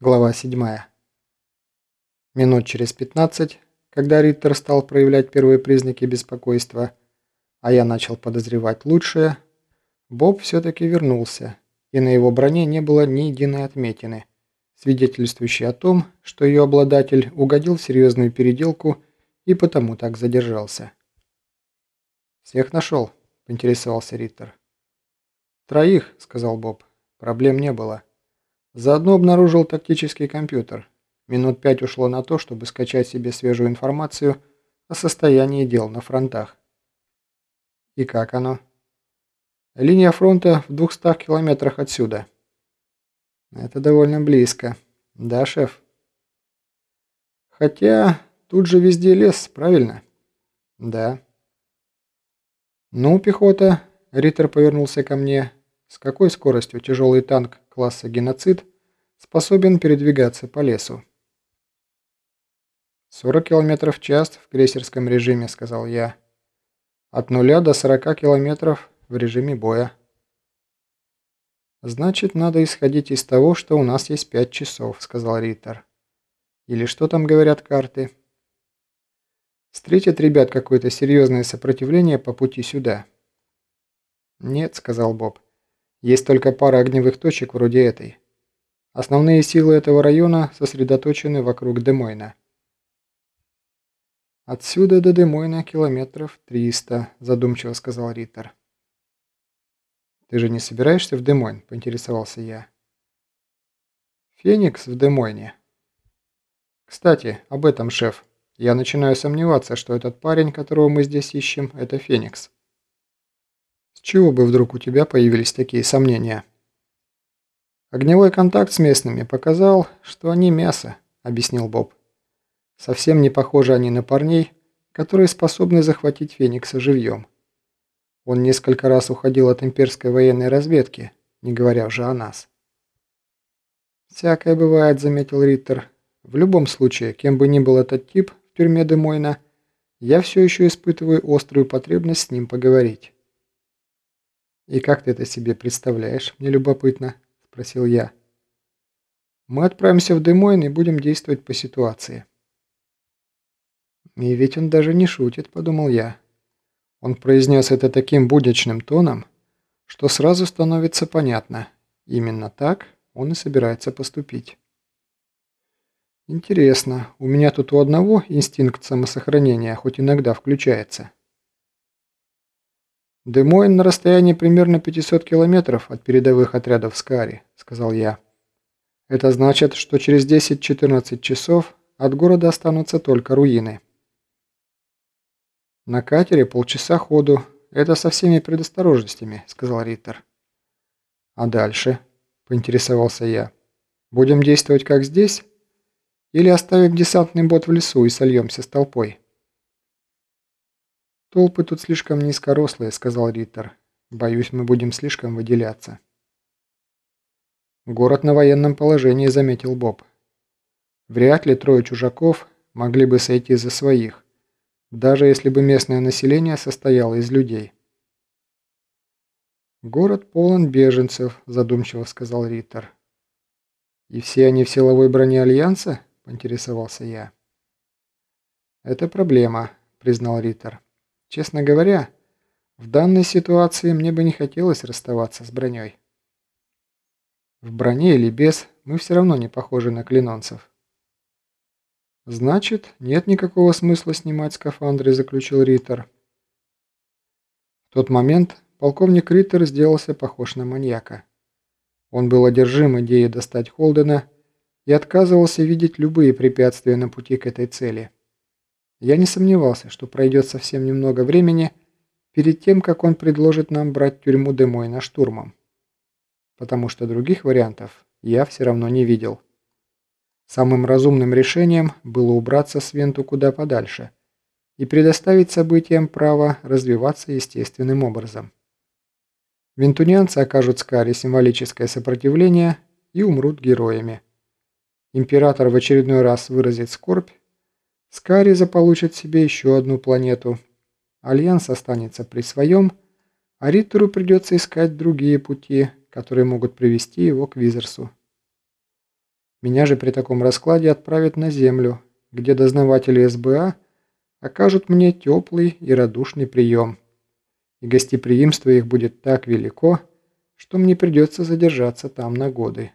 Глава 7. Минут через 15, когда Риттер стал проявлять первые признаки беспокойства, а я начал подозревать лучшее, Боб все-таки вернулся, и на его броне не было ни единой отметины, свидетельствующей о том, что ее обладатель угодил в серьезную переделку и потому так задержался. «Всех нашел?» – поинтересовался Риттер. «Троих», – сказал Боб. «Проблем не было». Заодно обнаружил тактический компьютер. Минут пять ушло на то, чтобы скачать себе свежую информацию о состоянии дел на фронтах. И как оно? Линия фронта в 200 километрах отсюда. Это довольно близко. Да, шеф? Хотя тут же везде лес, правильно? Да. Ну, пехота, Риттер повернулся ко мне. С какой скоростью тяжелый танк класса геноцид способен передвигаться по лесу. 40 км в час в крейсерском режиме, сказал я. От нуля до 40 км в режиме боя. Значит, надо исходить из того, что у нас есть 5 часов, сказал Риттер. Или что там говорят карты? Встретят ребят какое-то серьезное сопротивление по пути сюда. Нет, сказал Боб. Есть только пара огневых точек вроде этой. Основные силы этого района сосредоточены вокруг Демойна. «Отсюда до Демойна километров 300», – задумчиво сказал Риттер. «Ты же не собираешься в Демойн?» – поинтересовался я. «Феникс в Демойне». «Кстати, об этом, шеф. Я начинаю сомневаться, что этот парень, которого мы здесь ищем, это Феникс». Чего бы вдруг у тебя появились такие сомнения? Огневой контакт с местными показал, что они мясо, объяснил Боб. Совсем не похожи они на парней, которые способны захватить Феникса живьем. Он несколько раз уходил от имперской военной разведки, не говоря уже о нас. «Всякое бывает», — заметил Риттер. «В любом случае, кем бы ни был этот тип в тюрьме Демойна, я все еще испытываю острую потребность с ним поговорить». «И как ты это себе представляешь? Мне любопытно», – спросил я. «Мы отправимся в Демойн и будем действовать по ситуации». «И ведь он даже не шутит», – подумал я. Он произнес это таким будничным тоном, что сразу становится понятно. Именно так он и собирается поступить. Интересно, у меня тут у одного инстинкт самосохранения хоть иногда включается. «Демойн на расстоянии примерно 500 километров от передовых отрядов Скари», — сказал я. «Это значит, что через 10-14 часов от города останутся только руины». «На катере полчаса ходу. Это со всеми предосторожностями», — сказал Риттер. «А дальше?» — поинтересовался я. «Будем действовать как здесь? Или оставим десантный бот в лесу и сольемся с толпой?» «Толпы тут слишком низкорослые», — сказал Риттер. «Боюсь, мы будем слишком выделяться». «Город на военном положении», — заметил Боб. «Вряд ли трое чужаков могли бы сойти за своих, даже если бы местное население состояло из людей». «Город полон беженцев», — задумчиво сказал Риттер. «И все они в силовой броне Альянса?» — поинтересовался я. «Это проблема», — признал Риттер. Честно говоря, в данной ситуации мне бы не хотелось расставаться с броней. В броне или без, мы все равно не похожи на клинонцев. «Значит, нет никакого смысла снимать скафандры», – заключил Риттер. В тот момент полковник Риттер сделался похож на маньяка. Он был одержим идеей достать Холдена и отказывался видеть любые препятствия на пути к этой цели. Я не сомневался, что пройдет совсем немного времени перед тем, как он предложит нам брать тюрьму Демойна штурмом. Потому что других вариантов я все равно не видел. Самым разумным решением было убраться с Венту куда подальше и предоставить событиям право развиваться естественным образом. Вентунианцы окажут Скаре символическое сопротивление и умрут героями. Император в очередной раз выразит скорбь Скари заполучит себе еще одну планету. Альянс останется при своем, а Риттеру придется искать другие пути, которые могут привести его к Визерсу. Меня же при таком раскладе отправят на Землю, где дознаватели СБА окажут мне теплый и радушный прием. И гостеприимство их будет так велико, что мне придется задержаться там на годы.